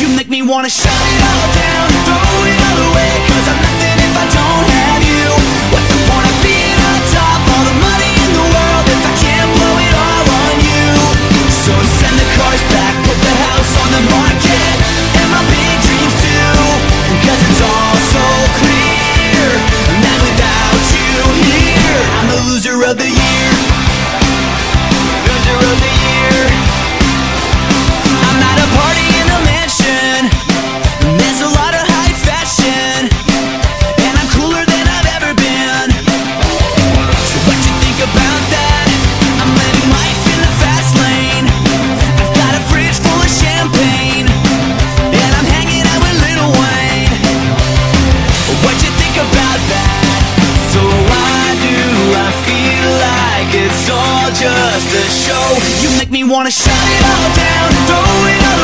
You make me wanna shut it all down Throw it all away Cause I'm nothing if I don't have you. all just a show. You make me wanna shut it all down, throw it all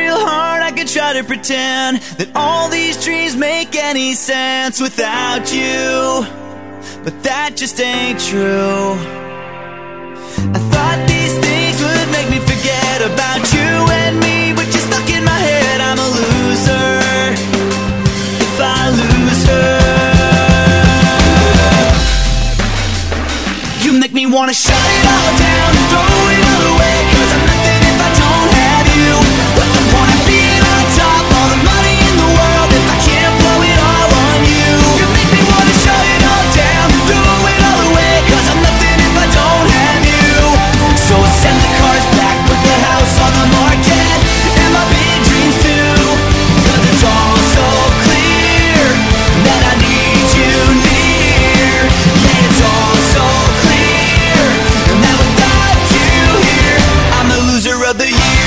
real hard, I could try to pretend that all these dreams make any sense without you. But that just ain't true. надоело